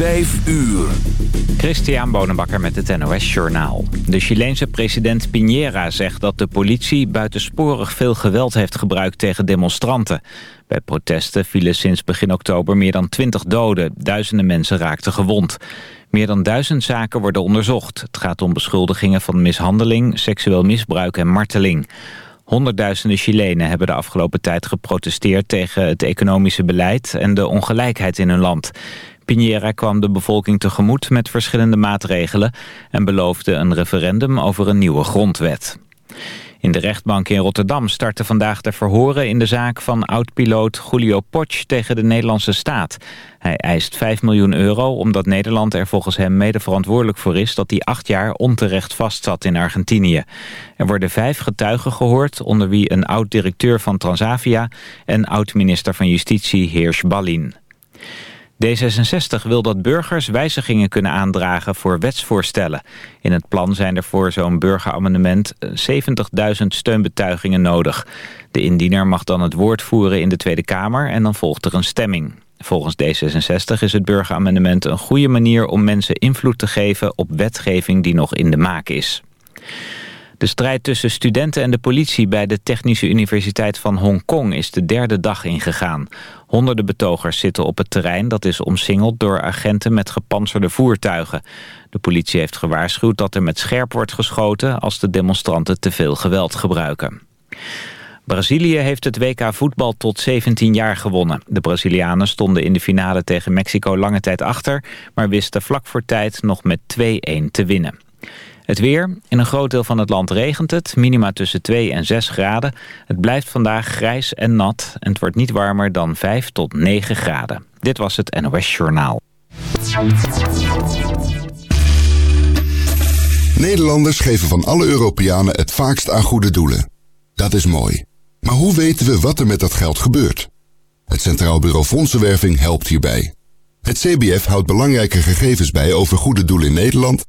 Vijf uur. Christian Bonenbakker met het NOS Journaal. De Chileense president Piñera zegt dat de politie buitensporig veel geweld heeft gebruikt tegen demonstranten. Bij protesten vielen sinds begin oktober meer dan 20 doden. Duizenden mensen raakten gewond. Meer dan duizend zaken worden onderzocht. Het gaat om beschuldigingen van mishandeling, seksueel misbruik en marteling. Honderdduizenden Chilenen hebben de afgelopen tijd geprotesteerd tegen het economische beleid en de ongelijkheid in hun land. Piñera kwam de bevolking tegemoet met verschillende maatregelen en beloofde een referendum over een nieuwe grondwet. In de rechtbank in Rotterdam starten vandaag de verhoren in de zaak van oud-piloot Julio Potsch tegen de Nederlandse staat. Hij eist 5 miljoen euro omdat Nederland er volgens hem mede verantwoordelijk voor is dat hij acht jaar onterecht vastzat in Argentinië. Er worden vijf getuigen gehoord, onder wie een oud-directeur van Transavia en oud-minister van Justitie Heers Ballin. D66 wil dat burgers wijzigingen kunnen aandragen voor wetsvoorstellen. In het plan zijn er voor zo'n burgeramendement 70.000 steunbetuigingen nodig. De indiener mag dan het woord voeren in de Tweede Kamer en dan volgt er een stemming. Volgens D66 is het burgeramendement een goede manier om mensen invloed te geven op wetgeving die nog in de maak is. De strijd tussen studenten en de politie bij de Technische Universiteit van Hongkong is de derde dag ingegaan. Honderden betogers zitten op het terrein dat is omsingeld door agenten met gepantserde voertuigen. De politie heeft gewaarschuwd dat er met scherp wordt geschoten als de demonstranten te veel geweld gebruiken. Brazilië heeft het WK voetbal tot 17 jaar gewonnen. De Brazilianen stonden in de finale tegen Mexico lange tijd achter... maar wisten vlak voor tijd nog met 2-1 te winnen. Het weer. In een groot deel van het land regent het. Minima tussen 2 en 6 graden. Het blijft vandaag grijs en nat. En het wordt niet warmer dan 5 tot 9 graden. Dit was het NOS Journaal. Nederlanders geven van alle Europeanen het vaakst aan goede doelen. Dat is mooi. Maar hoe weten we wat er met dat geld gebeurt? Het Centraal Bureau Fondsenwerving helpt hierbij. Het CBF houdt belangrijke gegevens bij over goede doelen in Nederland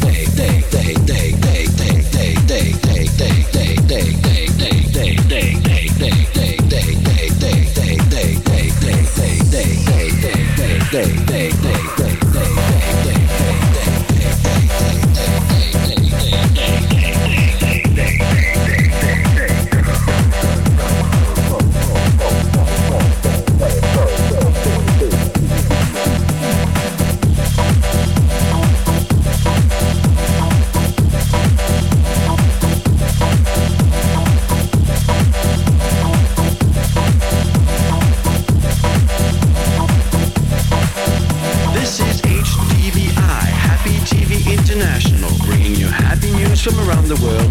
day, day, day, day. The world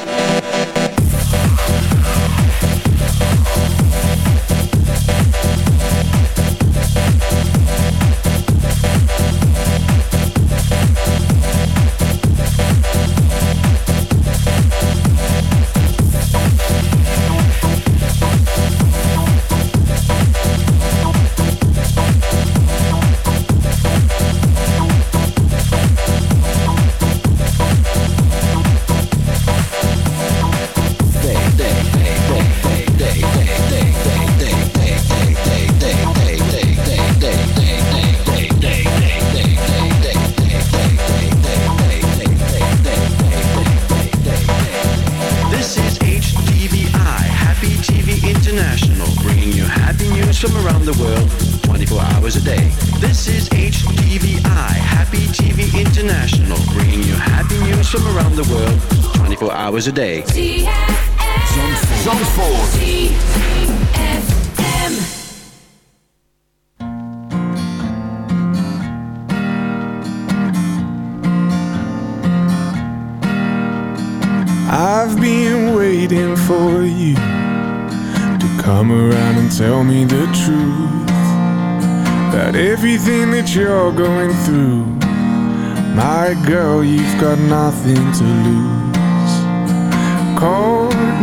Hours a day. I've been waiting for you to come around and tell me the truth about everything that you're going through. My girl, you've got nothing to lose.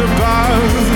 Above.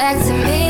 back to me.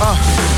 啊。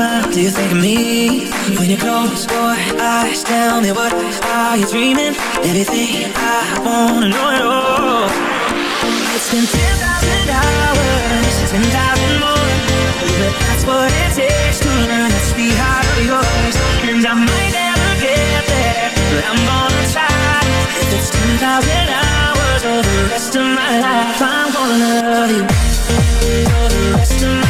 smile? Do you think of me? When you close your eyes, tell me what are you dreaming? Everything I wanna know it all. It's been 10,000 hours, 10,000 more. But that's what it takes to learn that sweet heart of yours. And I might never get there, but I'm gonna try. If it's 10,000 hours or the rest of my life, I'm gonna love you. For the rest of my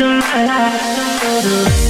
Rest my.